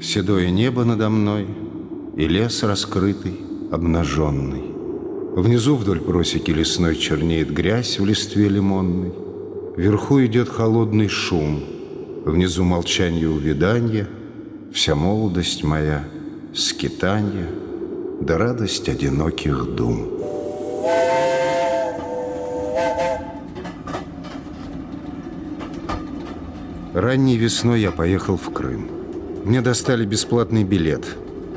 Седое небо надо мной И лес раскрытый, обнаженный. Внизу вдоль просеки лесной чернеет грязь в листве лимонной. Вверху идет холодный шум, Внизу молчание увиданья, Вся молодость моя — скитанье, Да радость одиноких дум. Ранней весной я поехал в Крым. Мне достали бесплатный билет.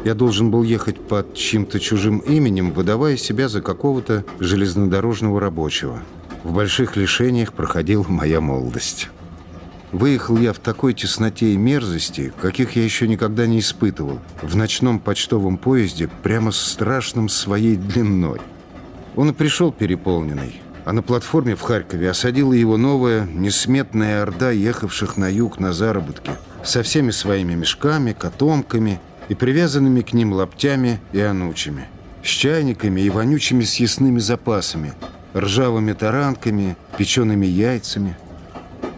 Я должен был ехать под чьим-то чужим именем, выдавая себя за какого-то железнодорожного рабочего. В больших лишениях проходила моя молодость. Выехал я в такой тесноте и мерзости, каких я еще никогда не испытывал, в ночном почтовом поезде прямо с страшным своей длиной. Он и пришел переполненный а на платформе в Харькове осадила его новая, несметная орда ехавших на юг на заработки. Со всеми своими мешками, котомками и привязанными к ним лаптями и анучами, с чайниками и вонючими съестными запасами, ржавыми таранками, печеными яйцами.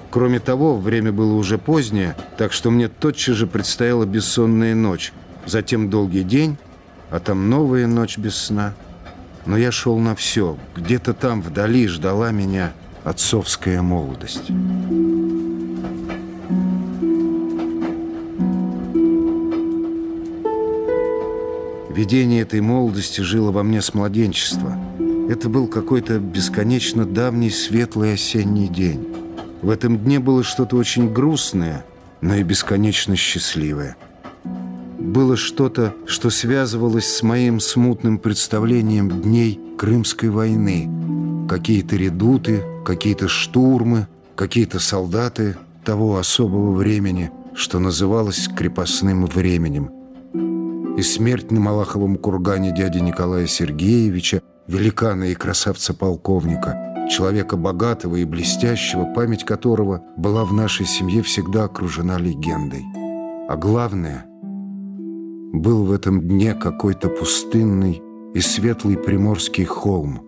Кроме того, время было уже позднее, так что мне тотчас же предстояла бессонная ночь, затем долгий день, а там новая ночь без сна – но я шел на все. Где-то там вдали ждала меня отцовская молодость. Видение этой молодости жило во мне с младенчества. Это был какой-то бесконечно давний светлый осенний день. В этом дне было что-то очень грустное, но и бесконечно счастливое – было что-то, что связывалось с моим смутным представлением дней Крымской войны. Какие-то редуты, какие-то штурмы, какие-то солдаты того особого времени, что называлось крепостным временем. И смерть на Малаховом кургане дяди Николая Сергеевича, великана и красавца-полковника, человека богатого и блестящего, память которого была в нашей семье всегда окружена легендой. А главное — был в этом дне какой-то пустынный и светлый приморский холм,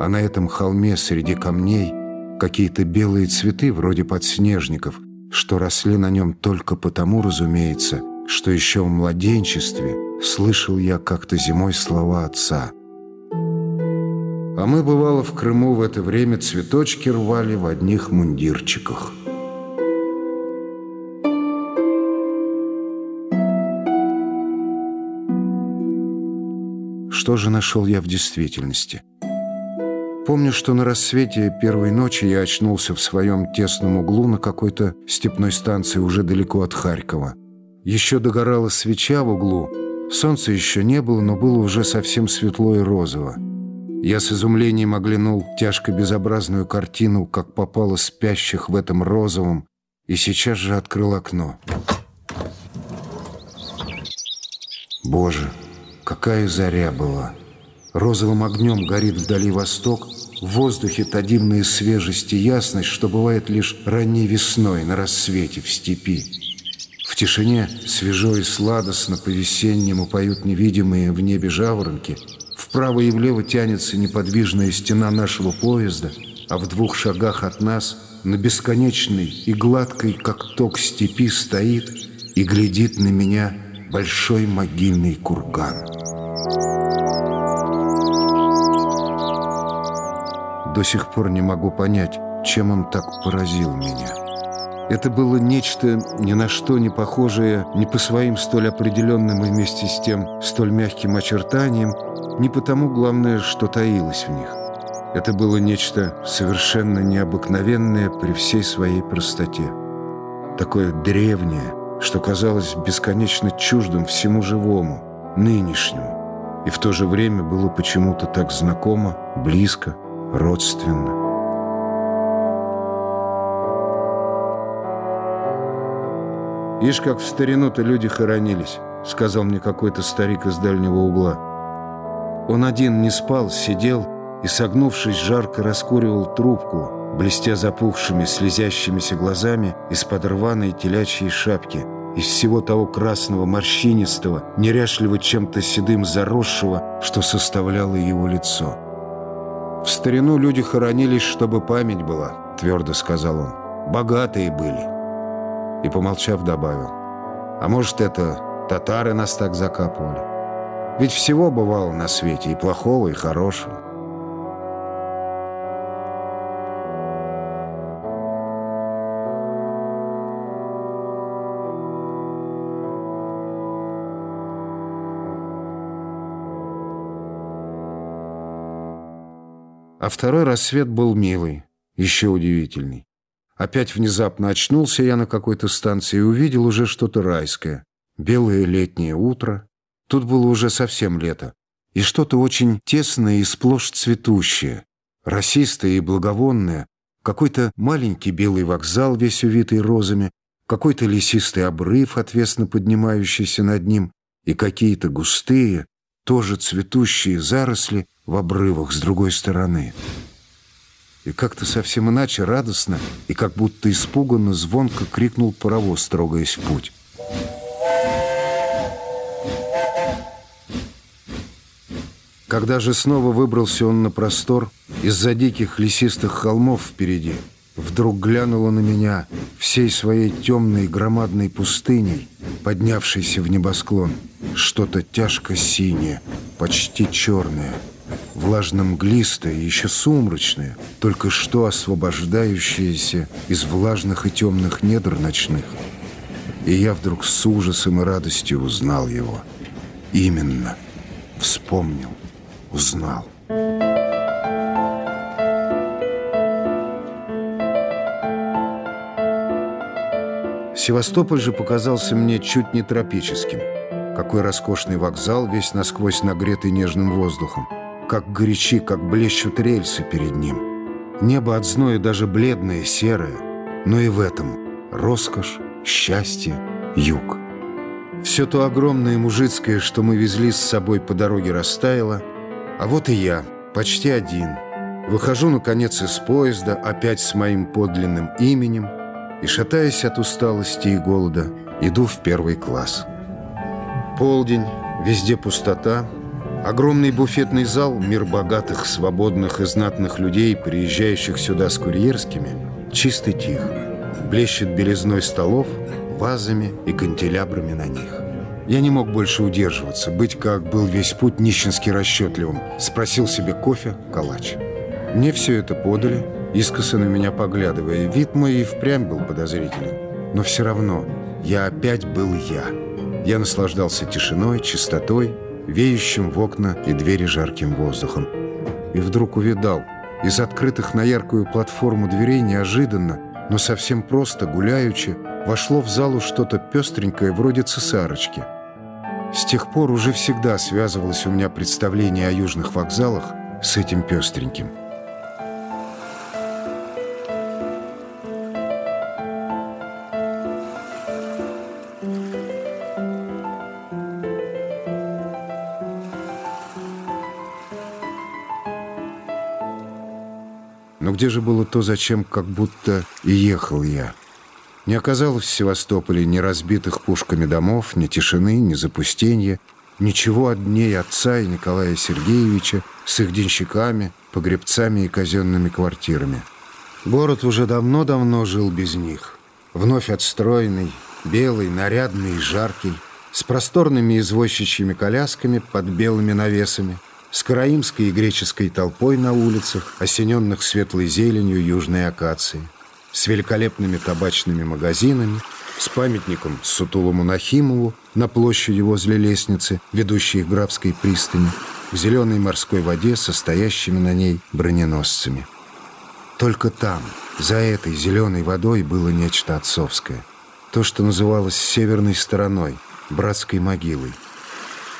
а на этом холме среди камней какие-то белые цветы вроде подснежников, что росли на нем только потому, разумеется, что еще в младенчестве слышал я как-то зимой слова отца. А мы, бывало, в Крыму в это время цветочки рвали в одних мундирчиках. Что же нашел я в действительности? Помню, что на рассвете первой ночи я очнулся в своем тесном углу на какой-то степной станции уже далеко от Харькова. Еще догорала свеча в углу, солнца еще не было, но было уже совсем светло и розово. Я с изумлением оглянул тяжко безобразную картину, как попало спящих в этом розовом, и сейчас же открыл окно. Боже! Какая заря была! Розовым огнем горит вдали восток, в воздухе та дивная свежесть и ясность, что бывает лишь ранней весной на рассвете в степи. В тишине свежо и сладостно по-весеннему поют невидимые в небе жаворонки. Вправо и влево тянется неподвижная стена нашего поезда, а в двух шагах от нас на бесконечной и гладкой, как ток степи, стоит и глядит на меня большой могильный курган. До сих пор не могу понять, чем он так поразил меня. Это было нечто ни на что не похожее ни по своим столь определенным и вместе с тем столь мягким очертаниям, ни потому, главное, что таилось в них. Это было нечто совершенно необыкновенное при всей своей простоте. Такое древнее, что казалось бесконечно чуждым всему живому, нынешнему, и в то же время было почему-то так знакомо, близко, родственно. «Ишь, как в старину-то люди хоронились», — сказал мне какой-то старик из дальнего угла. Он один не спал, сидел и, согнувшись, жарко раскуривал трубку, блестя запухшими, слезящимися глазами из-под рваной телячьей шапки, из всего того красного, морщинистого, неряшливо чем-то седым заросшего, что составляло его лицо. В «В старину люди хоронились, чтобы память была», — твердо сказал он. «Богатые были». И, помолчав, добавил. «А может, это татары нас так закапывали? Ведь всего бывало на свете, и плохого, и хорошего». А второй рассвет был милый, еще удивительный. Опять внезапно очнулся я на какой-то станции и увидел уже что-то райское. Белое летнее утро. Тут было уже совсем лето. И что-то очень тесное и сплошь цветущее. Расистое и благовонное. Какой-то маленький белый вокзал, весь увитый розами. Какой-то лесистый обрыв, отвесно поднимающийся над ним. И какие-то густые, тоже цветущие заросли в обрывах с другой стороны. И как-то совсем иначе, радостно и как будто испуганно, звонко крикнул паровоз, трогаясь в путь. Когда же снова выбрался он на простор, из-за диких лесистых холмов впереди, вдруг глянуло на меня всей своей темной громадной пустыней, поднявшейся в небосклон, что-то тяжко синее, почти черное — влажно-мглистое и еще сумрачное, только что освобождающееся из влажных и темных недр ночных. И я вдруг с ужасом и радостью узнал его. Именно. Вспомнил. Узнал. Севастополь же показался мне чуть не тропическим. Какой роскошный вокзал, весь насквозь нагретый нежным воздухом как горячи, как блещут рельсы перед ним. Небо от зноя даже бледное, серое, но и в этом роскошь, счастье, юг. Все то огромное мужицкое, что мы везли с собой по дороге, растаяло, а вот и я, почти один. Выхожу, наконец, из поезда, опять с моим подлинным именем, и, шатаясь от усталости и голода, иду в первый класс. Полдень, везде пустота — Огромный буфетный зал, мир богатых, свободных и знатных людей, приезжающих сюда с курьерскими, чистый тих. Блещет белизной столов, вазами и канделябрами на них. Я не мог больше удерживаться, быть, как был весь путь нищенски расчетливым. Спросил себе кофе, калач. Мне все это подали, искоса на меня поглядывая. Вид мой и впрямь был подозрителен. Но все равно я опять был я. Я наслаждался тишиной, чистотой, веющим в окна и двери жарким воздухом. И вдруг увидал, из открытых на яркую платформу дверей неожиданно, но совсем просто, гуляючи, вошло в залу что-то пестренькое, вроде цесарочки. С тех пор уже всегда связывалось у меня представление о южных вокзалах с этим пестреньким. Где же было то, зачем как будто и ехал я? Не оказалось в Севастополе ни разбитых пушками домов, ни тишины, ни запустения, ничего от дней отца и Николая Сергеевича с их денщиками, погребцами и казенными квартирами. Город уже давно-давно жил без них. Вновь отстроенный, белый, нарядный и жаркий, с просторными извозчичьими колясками под белыми навесами – с караимской и греческой толпой на улицах, осененных светлой зеленью южной акации, с великолепными табачными магазинами, с памятником Сутулому Нахимову на площади возле лестницы, ведущей к Графской пристани, в зеленой морской воде со стоящими на ней броненосцами. Только там, за этой зеленой водой, было нечто отцовское. То, что называлось северной стороной, братской могилой –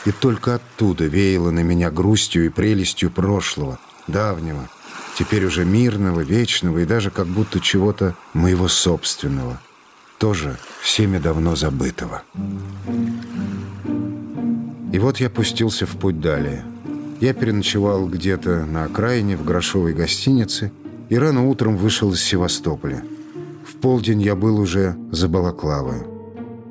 и только оттуда веяло на меня грустью и прелестью прошлого, давнего, теперь уже мирного, вечного и даже как будто чего-то моего собственного, тоже всеми давно забытого. И вот я пустился в путь далее. Я переночевал где-то на окраине в грошовой гостинице и рано утром вышел из Севастополя. В полдень я был уже за Балаклавой.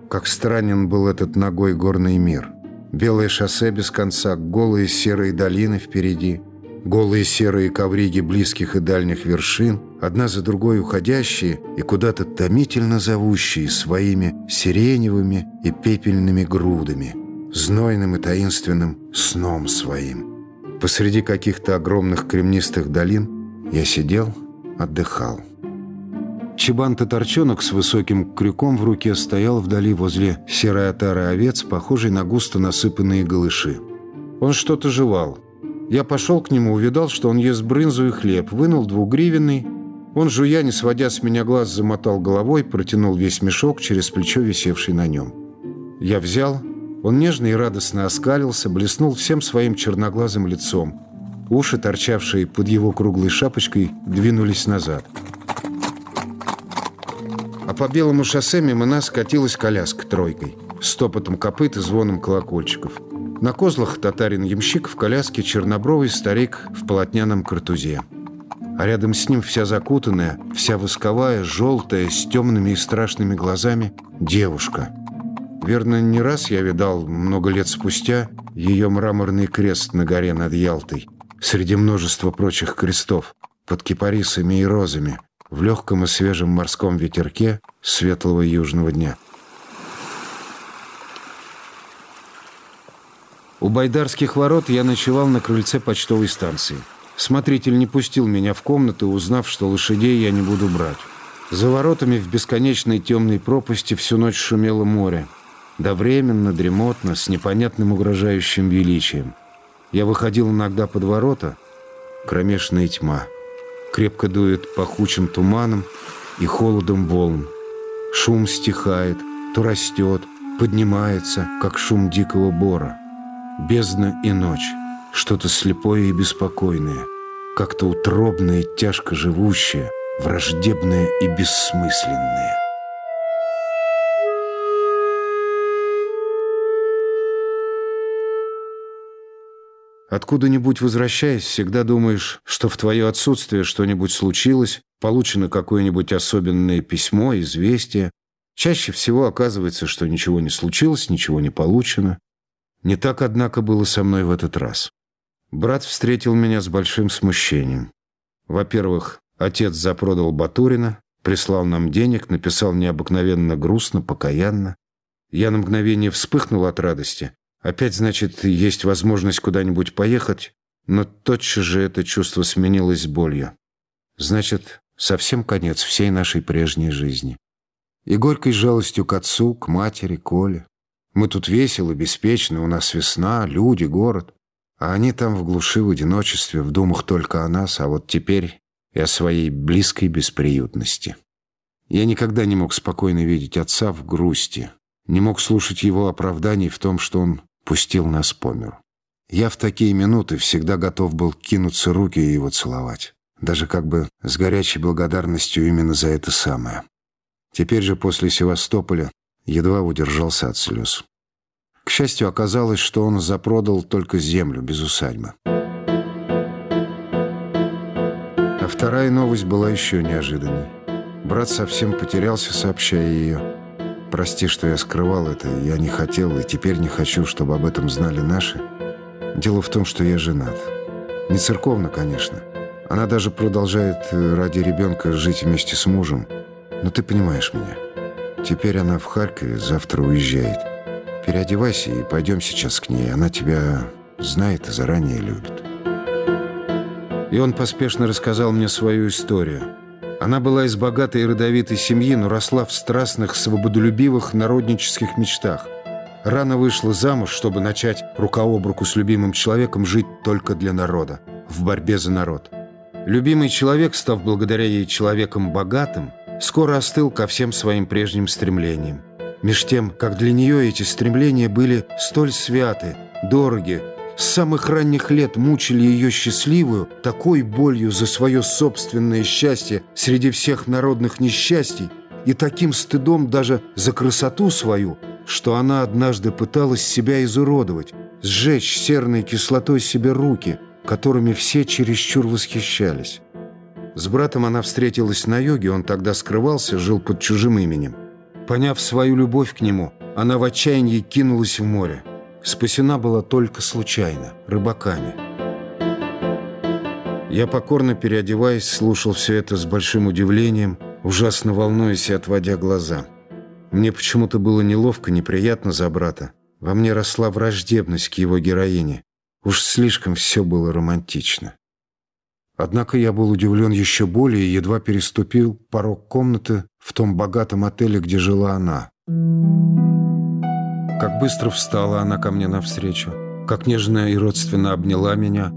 Как странен был этот ногой горный мир – Белое шоссе без конца, голые серые долины впереди, Голые серые ковриги близких и дальних вершин, одна за другой уходящие и куда-то томительно зовущие своими сиреневыми и пепельными грудами, знойным и таинственным сном своим. Посреди каких-то огромных кремнистых долин я сидел, отдыхал. Чебан-татарчонок с высоким крюком в руке стоял вдали возле серой отары овец, похожей на густо насыпанные голыши. Он что-то жевал. Я пошел к нему, увидал, что он ест брынзу и хлеб, вынул двугривенный. Он, жуя, не сводя с меня глаз, замотал головой, протянул весь мешок через плечо, висевший на нем. Я взял. Он нежно и радостно оскалился, блеснул всем своим черноглазым лицом. Уши, торчавшие под его круглой шапочкой, двинулись назад по белому шоссе мимо нас катилась коляска тройкой, с топотом копыт и звоном колокольчиков. На козлах татарин-ямщик, в коляске чернобровый старик в полотняном картузе. А рядом с ним вся закутанная, вся восковая, желтая, с темными и страшными глазами девушка. Верно, не раз я видал, много лет спустя, ее мраморный крест на горе над Ялтой, среди множества прочих крестов, под кипарисами и розами – в легком и свежем морском ветерке светлого южного дня. У Байдарских ворот я ночевал на крыльце почтовой станции. Смотритель не пустил меня в комнату, узнав, что лошадей я не буду брать. За воротами в бесконечной темной пропасти всю ночь шумело море. Довременно, дремотно, с непонятным угрожающим величием. Я выходил иногда под ворота, кромешная тьма — Крепко дует пахучим туманом и холодом волн. Шум стихает, то растет, поднимается, как шум дикого бора. Бездна и ночь, что-то слепое и беспокойное, как-то утробное и тяжко живущее, враждебное и бессмысленное. Откуда-нибудь возвращаясь, всегда думаешь, что в твое отсутствие что-нибудь случилось, получено какое-нибудь особенное письмо, известие. Чаще всего оказывается, что ничего не случилось, ничего не получено. Не так, однако, было со мной в этот раз. Брат встретил меня с большим смущением. Во-первых, отец запродал Батурина, прислал нам денег, написал необыкновенно грустно, покаянно. Я на мгновение вспыхнул от радости, Опять, значит, есть возможность куда-нибудь поехать, но тотчас же это чувство сменилось болью. Значит, совсем конец всей нашей прежней жизни. И горькой жалостью к отцу, к матери, Коле. Мы тут весело, беспечно, у нас весна, люди, город. А они там в глуши, в одиночестве, в думах только о нас, а вот теперь и о своей близкой бесприютности. Я никогда не мог спокойно видеть отца в грусти, не мог слушать его оправданий в том, что он пустил нас по миру. Я в такие минуты всегда готов был кинуться руки и его целовать. Даже как бы с горячей благодарностью именно за это самое. Теперь же после Севастополя едва удержался от слез. К счастью, оказалось, что он запродал только землю без усадьбы. А вторая новость была еще неожиданней. Брат совсем потерялся, сообщая ее. Прости, что я скрывал это, я не хотел и теперь не хочу, чтобы об этом знали наши. Дело в том, что я женат. Не церковно, конечно. Она даже продолжает э, ради ребенка жить вместе с мужем. Но ты понимаешь меня. Теперь она в Харькове, завтра уезжает. Переодевайся и пойдем сейчас к ней. Она тебя знает и заранее любит. И он поспешно рассказал мне свою историю. Она была из богатой и родовитой семьи, но росла в страстных, свободолюбивых, народнических мечтах. Рано вышла замуж, чтобы начать рука об руку с любимым человеком жить только для народа, в борьбе за народ. Любимый человек, став благодаря ей человеком богатым, скоро остыл ко всем своим прежним стремлениям. Меж тем, как для нее эти стремления были столь святы, дороги, с самых ранних лет мучили ее счастливую такой болью за свое собственное счастье среди всех народных несчастий и таким стыдом даже за красоту свою, что она однажды пыталась себя изуродовать, сжечь серной кислотой себе руки, которыми все чересчур восхищались. С братом она встретилась на йоге, он тогда скрывался, жил под чужим именем. Поняв свою любовь к нему, она в отчаянии кинулась в море спасена была только случайно, рыбаками. Я покорно переодеваясь, слушал все это с большим удивлением, ужасно волнуясь и отводя глаза. Мне почему-то было неловко, неприятно за брата. Во мне росла враждебность к его героине. Уж слишком все было романтично. Однако я был удивлен еще более и едва переступил порог комнаты в том богатом отеле, где жила она. Как быстро встала она ко мне навстречу, как нежно и родственно обняла меня,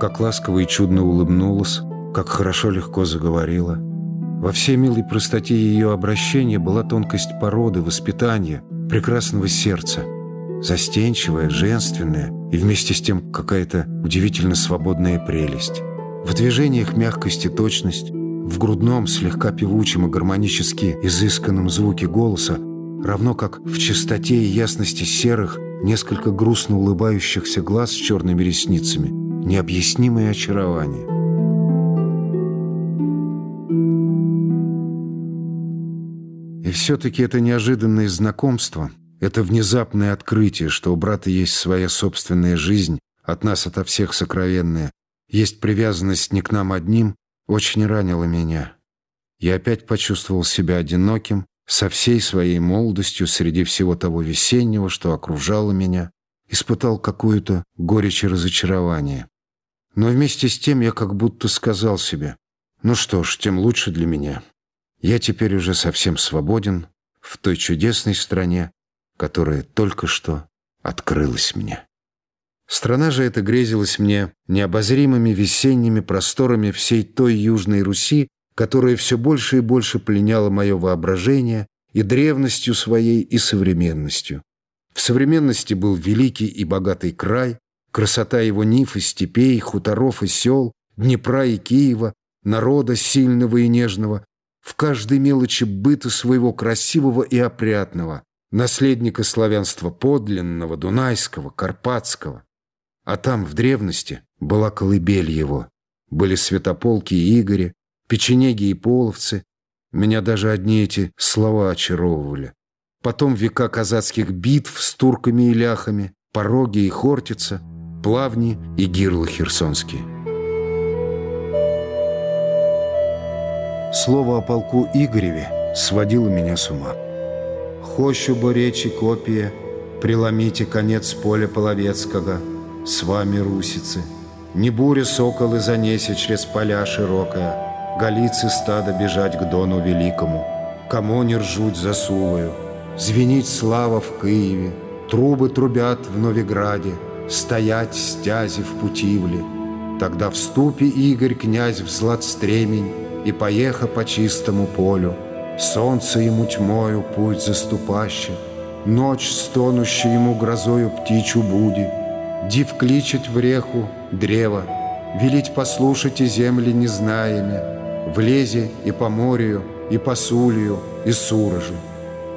как ласково и чудно улыбнулась, как хорошо легко заговорила. Во всей милой простоте ее обращения была тонкость породы, воспитания, прекрасного сердца, застенчивая, женственная и вместе с тем какая-то удивительно свободная прелесть. В движениях мягкость и точность, в грудном, слегка певучем и гармонически изысканном звуке голоса, равно как в чистоте и ясности серых, несколько грустно улыбающихся глаз с черными ресницами, необъяснимое очарование. И все-таки это неожиданное знакомство, это внезапное открытие, что у брата есть своя собственная жизнь, от нас ото всех сокровенная, есть привязанность не к нам одним, очень ранило меня. Я опять почувствовал себя одиноким, со всей своей молодостью среди всего того весеннего, что окружало меня, испытал какую-то горечь и разочарование. Но вместе с тем я как будто сказал себе, ну что ж, тем лучше для меня. Я теперь уже совсем свободен в той чудесной стране, которая только что открылась мне. Страна же эта грезилась мне необозримыми весенними просторами всей той Южной Руси, которая все больше и больше пленяла мое воображение и древностью своей, и современностью. В современности был великий и богатый край, красота его ниф и степей, хуторов и сел, Днепра и Киева, народа сильного и нежного, в каждой мелочи быта своего красивого и опрятного, наследника славянства подлинного, дунайского, карпатского. А там, в древности, была колыбель его. Были святополки и игори, печенеги и половцы. Меня даже одни эти слова очаровывали. Потом века казацких битв с турками и ляхами, пороги и хортица, плавни и гирлы херсонские. Слово о полку Игореве сводило меня с ума. «Хощу бо речи копия, преломите конец поля половецкого, с вами русицы. Не буря соколы занесе через поля широкое, голицы стада бежать к дону великому, кому не ржуть за сулою, звенить слава в Киеве, трубы трубят в Новиграде, стоять стязи в Путивле. Тогда в ступе Игорь князь в златстремень, и поеха по чистому полю, Солнце ему тьмою путь заступаще, Ночь стонущая ему грозою птичу буди, Див кличет в реху древо, Велить послушать и земли незнаемя, В лезе и по морю, и по сулью, и сурожу.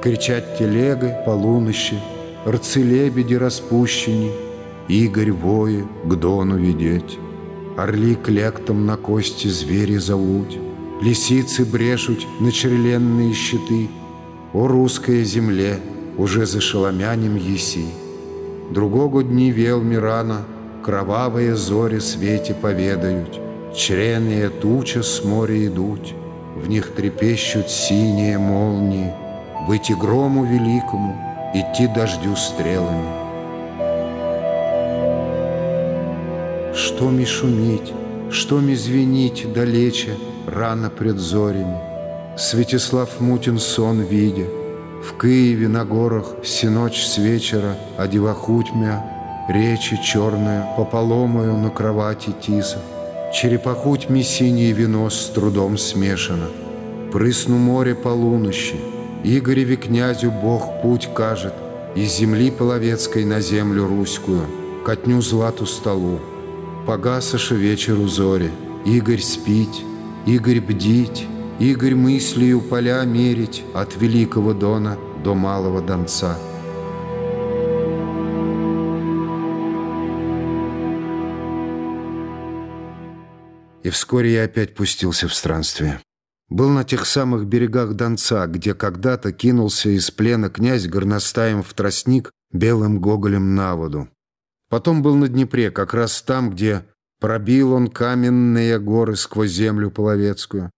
Кричать телегой полунощи, Рцы лебеди распущени, Игорь вои к дону ведеть. Орли клектом на кости звери зовут, Лисицы брешут на черленные щиты. О, русская земле, уже за шеломянем еси. Другого дни вел рано, Кровавые зори свете поведают, Чреные туча с моря идут, В них трепещут синие молнии, Быть и грому великому, Идти дождю стрелами. Что ми шуметь, что ми звенить далече, рано пред зорями. Святислав Мутин сон видя, В Киеве на горах ночь с вечера Одевахуть мя, речи черная Пополомаю на кровати тиса. Черепахуть синее вино с трудом смешано. Прысну море полунощи, Игореве князю Бог путь кажет, Из земли половецкой на землю руськую, Катню злату столу. Погасаше вечеру зори, Игорь спить, Игорь бдить, Игорь мыслью поля мерить От великого Дона до малого Донца. И вскоре я опять пустился в странствие. Был на тех самых берегах Донца, где когда-то кинулся из плена князь горностаем в тростник белым гоголем на воду. Потом был на Днепре, как раз там, где Пробил он каменные горы сквозь землю половецкую.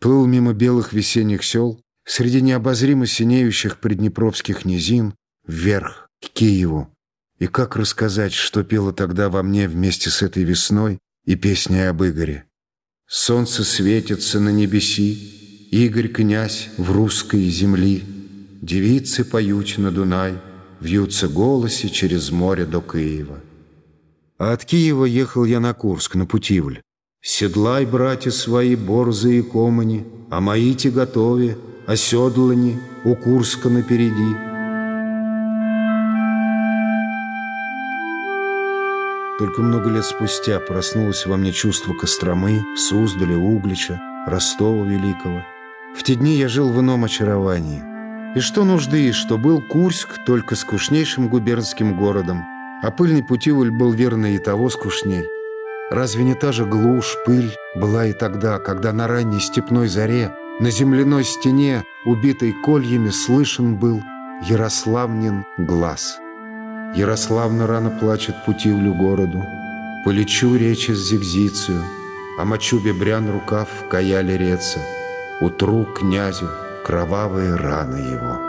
Плыл мимо белых весенних сел, среди необозримо синеющих приднепровских низин, вверх, к Киеву. И как рассказать, что пело тогда во мне вместе с этой весной и песней об Игоре? Солнце светится на небеси, Игорь князь в русской земли, Девицы поют на Дунай, Вьются голоси через море до Киева. А от Киева ехал я на Курск, на Путивль. Седлай, братья свои, борзы и комани, А мои-те готове, оседлани, У Курска напереди — Только много лет спустя проснулось во мне чувство Костромы, Суздаля, Углича, Ростова Великого. В те дни я жил в ином очаровании. И что нужды, что был Курск только скучнейшим губернским городом, а пыльный Путивль был верно и того скучней. Разве не та же глушь, пыль была и тогда, когда на ранней степной заре на земляной стене, убитой кольями, слышен был Ярославнин глаз?» Ярославна рано плачет путивлю городу, Полечу речи с зигзицию, А мочу бебрян рукав в каяле реца, Утру князю кровавые раны его.